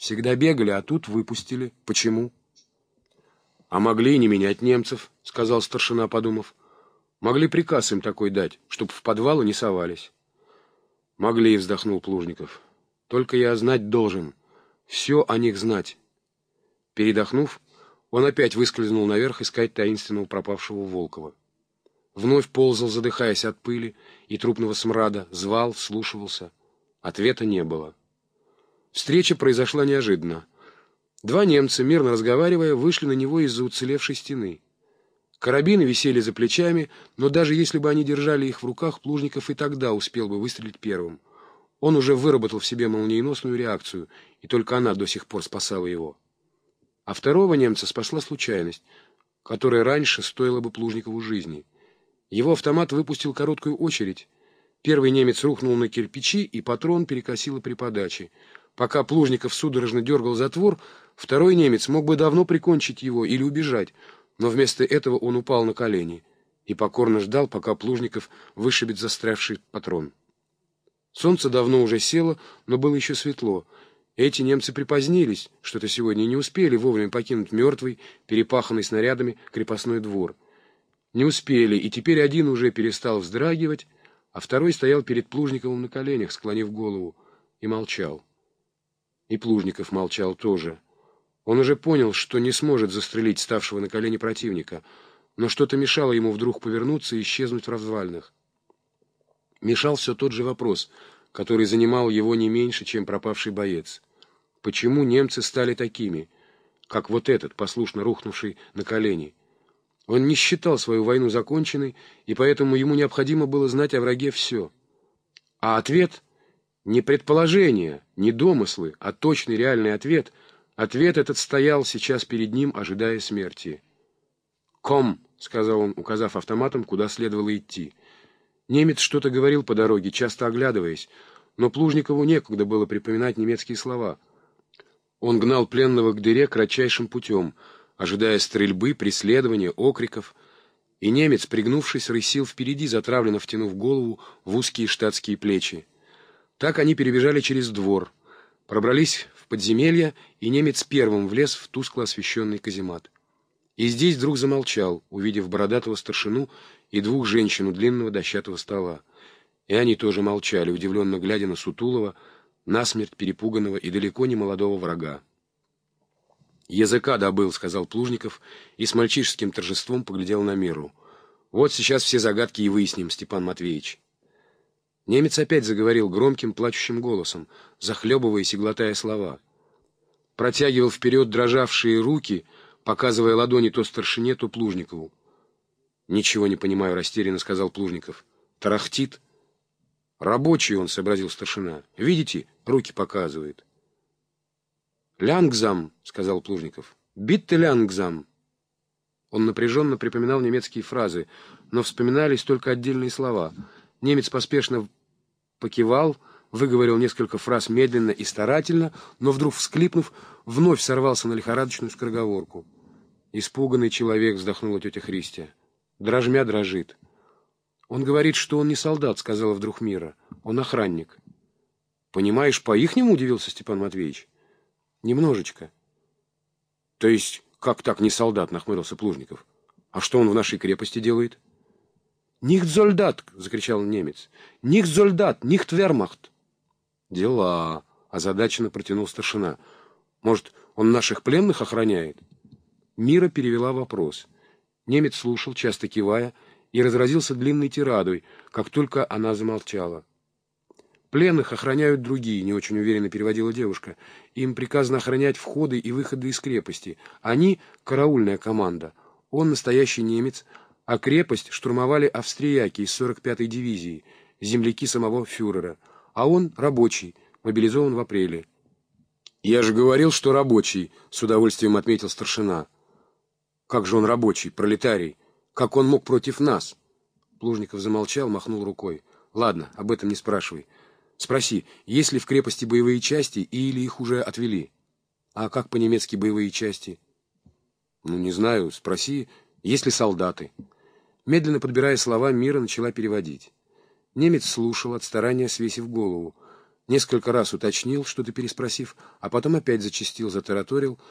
Всегда бегали, а тут выпустили. Почему? — А могли и не менять немцев, — сказал старшина, подумав. Могли приказ им такой дать, чтоб в подвалы не совались. — Могли, — вздохнул Плужников. — Только я знать должен. Все о них знать. Передохнув, он опять выскользнул наверх искать таинственного пропавшего Волкова. Вновь ползал, задыхаясь от пыли и трупного смрада, звал, слушался. Ответа не было. Встреча произошла неожиданно. Два немца, мирно разговаривая, вышли на него из-за уцелевшей стены. Карабины висели за плечами, но даже если бы они держали их в руках, Плужников и тогда успел бы выстрелить первым. Он уже выработал в себе молниеносную реакцию, и только она до сих пор спасала его. А второго немца спасла случайность, которая раньше стоила бы Плужникову жизни. Его автомат выпустил короткую очередь. Первый немец рухнул на кирпичи, и патрон перекосило при подаче. Пока Плужников судорожно дергал затвор, второй немец мог бы давно прикончить его или убежать, но вместо этого он упал на колени и покорно ждал, пока Плужников вышибет застрявший патрон. Солнце давно уже село, но было еще светло. Эти немцы припозднились, что-то сегодня не успели вовремя покинуть мертвый, перепаханный снарядами крепостной двор. Не успели, и теперь один уже перестал вздрагивать, а второй стоял перед Плужниковым на коленях, склонив голову, и молчал. И Плужников молчал тоже. Он уже понял, что не сможет застрелить ставшего на колени противника, но что-то мешало ему вдруг повернуться и исчезнуть в развалинах. Мешал все тот же вопрос, который занимал его не меньше, чем пропавший боец. Почему немцы стали такими, как вот этот, послушно рухнувший на колени? Он не считал свою войну законченной, и поэтому ему необходимо было знать о враге все. А ответ — не предположения, не домыслы, а точный реальный ответ — Ответ этот стоял сейчас перед ним, ожидая смерти. «Ком!» — сказал он, указав автоматом, куда следовало идти. Немец что-то говорил по дороге, часто оглядываясь, но Плужникову некогда было припоминать немецкие слова. Он гнал пленного к дыре кратчайшим путем, ожидая стрельбы, преследования, окриков, и немец, пригнувшись, рысил впереди, затравленно втянув голову в узкие штатские плечи. Так они перебежали через двор, пробрались подземелья, и немец первым влез в тускло освещенный каземат. И здесь вдруг замолчал, увидев бородатого старшину и двух женщин у длинного дощатого стола. И они тоже молчали, удивленно глядя на Сутулова, насмерть перепуганного и далеко не молодого врага. «Языка добыл», — сказал Плужников, и с мальчишеским торжеством поглядел на Миру. «Вот сейчас все загадки и выясним, Степан Матвеевич». Немец опять заговорил громким, плачущим голосом, захлебываясь и глотая слова. Протягивал вперед дрожавшие руки, показывая ладони то старшине, то Плужникову. «Ничего не понимаю», — растерянно сказал Плужников. «Тарахтит». «Рабочий он», — сообразил старшина. «Видите, руки показывает». «Лянгзам», — сказал Плужников. «Битте лянгзам». Он напряженно припоминал немецкие фразы, но вспоминались только отдельные слова. Немец поспешно покивал, выговорил несколько фраз медленно и старательно, но вдруг, всклипнув, вновь сорвался на лихорадочную скороговорку. Испуганный человек, вздохнула тетя Христия. Дрожмя дрожит. Он говорит, что он не солдат, сказала вдруг Мира. Он охранник. Понимаешь, по-ихнему, удивился Степан Матвеевич. Немножечко. То есть, как так не солдат, нахмурился Плужников. А что он в нашей крепости делает? — «Нихт зольдат!» — закричал немец. «Нихт зольдат! Нихт вермахт!» «Дела!» — озадаченно протянул старшина. «Может, он наших пленных охраняет?» Мира перевела вопрос. Немец слушал, часто кивая, и разразился длинной тирадой, как только она замолчала. «Пленных охраняют другие», — не очень уверенно переводила девушка. «Им приказано охранять входы и выходы из крепости. Они — караульная команда. Он настоящий немец, а крепость штурмовали австрияки из 45-й дивизии, земляки самого фюрера, а он рабочий, мобилизован в апреле. «Я же говорил, что рабочий», — с удовольствием отметил старшина. «Как же он рабочий, пролетарий? Как он мог против нас?» Плужников замолчал, махнул рукой. «Ладно, об этом не спрашивай. Спроси, есть ли в крепости боевые части или их уже отвели?» «А как по-немецки боевые части?» «Ну, не знаю. Спроси, есть ли солдаты?» Медленно подбирая слова, Мира начала переводить. Немец слушал, от старания свесив голову. Несколько раз уточнил, что-то переспросив, а потом опять зачастил, затараторил,